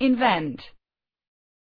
invent.